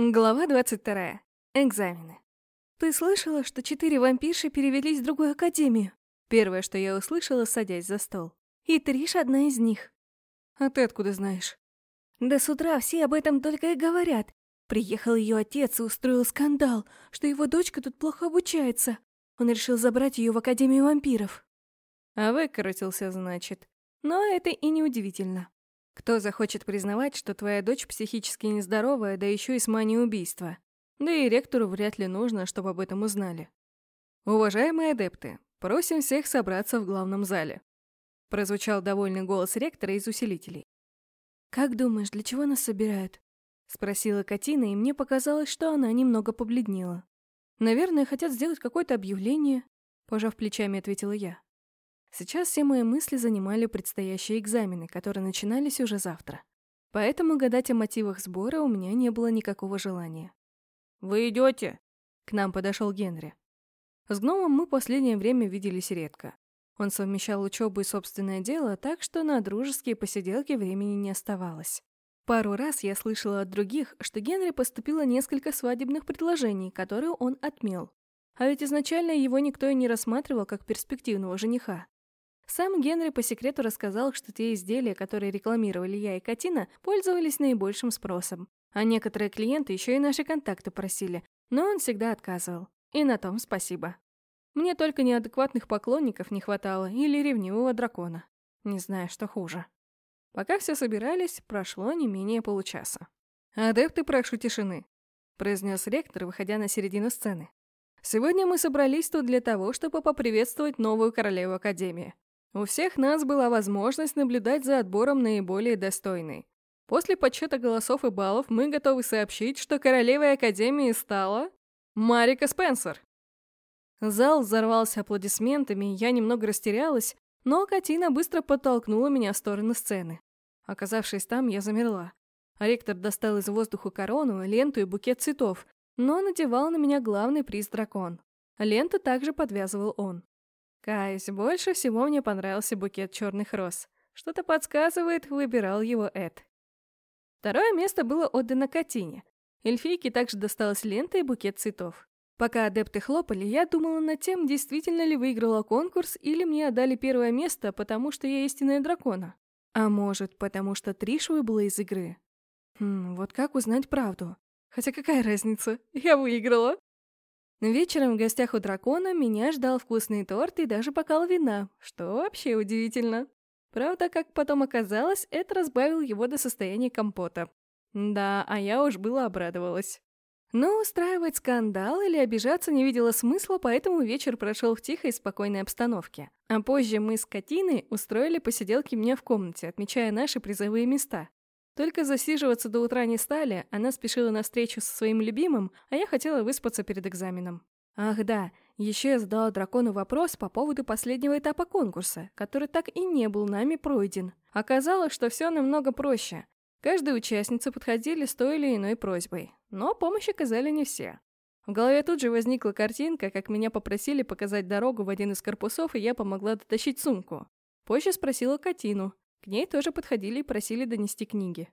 Глава 22. Экзамены. Ты слышала, что четыре вампирши перевелись в другую академию? Первое, что я услышала, садясь за стол. И Триш одна из них. А ты откуда знаешь? Да с утра все об этом только и говорят. Приехал ее отец и устроил скандал, что его дочка тут плохо обучается. Он решил забрать ее в Академию вампиров. А выкрутился, значит. Но это и не удивительно. Кто захочет признавать, что твоя дочь психически нездоровая, да еще и с манией убийства? Да и ректору вряд ли нужно, чтобы об этом узнали. Уважаемые адепты, просим всех собраться в главном зале. Прозвучал довольный голос ректора из усилителей. «Как думаешь, для чего нас собирают?» Спросила Катина, и мне показалось, что она немного побледнела. «Наверное, хотят сделать какое-то объявление», — пожав плечами, ответила я. Сейчас все мои мысли занимали предстоящие экзамены, которые начинались уже завтра. Поэтому гадать о мотивах сбора у меня не было никакого желания. «Вы идете?» К нам подошел Генри. С гномом мы последнее время виделись редко. Он совмещал учебу и собственное дело, так что на дружеские посиделки времени не оставалось. Пару раз я слышала от других, что Генри поступило несколько свадебных предложений, которые он отмел. А ведь изначально его никто и не рассматривал как перспективного жениха. Сам Генри по секрету рассказал, что те изделия, которые рекламировали я и Катина, пользовались наибольшим спросом. А некоторые клиенты еще и наши контакты просили, но он всегда отказывал. И на том спасибо. Мне только неадекватных поклонников не хватало или ревнивого дракона. Не знаю, что хуже. Пока все собирались, прошло не менее получаса. «Адепты, прошу тишины», — произнес ректор, выходя на середину сцены. «Сегодня мы собрались тут для того, чтобы поприветствовать новую королеву Академии. У всех нас была возможность наблюдать за отбором наиболее достойной. После подсчета голосов и баллов мы готовы сообщить, что королевой Академии стала Марика Спенсер. Зал взорвался аплодисментами, я немного растерялась, но Катина быстро подтолкнула меня в сторону сцены. Оказавшись там, я замерла. Ректор достал из воздуха корону, ленту и букет цветов, но надевал на меня главный приз дракон. Ленту также подвязывал он. Каюсь, больше всего мне понравился букет черных роз. Что-то подсказывает, выбирал его Эд. Второе место было отдано Катине. Эльфийке также досталась лента и букет цветов. Пока адепты хлопали, я думала над тем, действительно ли выиграла конкурс или мне отдали первое место, потому что я истинная дракона. А может, потому что Триш выбыла из игры. Хм, вот как узнать правду? Хотя какая разница? Я выиграла. Вечером в гостях у дракона меня ждал вкусный торт и даже бокал вина, что вообще удивительно. Правда, как потом оказалось, это разбавил его до состояния компота. Да, а я уж было обрадовалась. Но устраивать скандал или обижаться не видела смысла, поэтому вечер прошел в тихой и спокойной обстановке. А позже мы с Катиной устроили посиделки мне в комнате, отмечая наши призовые места. Только засиживаться до утра не стали, она спешила на встречу со своим любимым, а я хотела выспаться перед экзаменом. Ах да, еще я задала дракону вопрос по поводу последнего этапа конкурса, который так и не был нами пройден. Оказалось, что все намного проще. Каждой участнице подходили с той или иной просьбой, но помощь оказали не все. В голове тут же возникла картинка, как меня попросили показать дорогу в один из корпусов, и я помогла дотащить сумку. Позже спросила Катину, к ней тоже подходили и просили донести книги.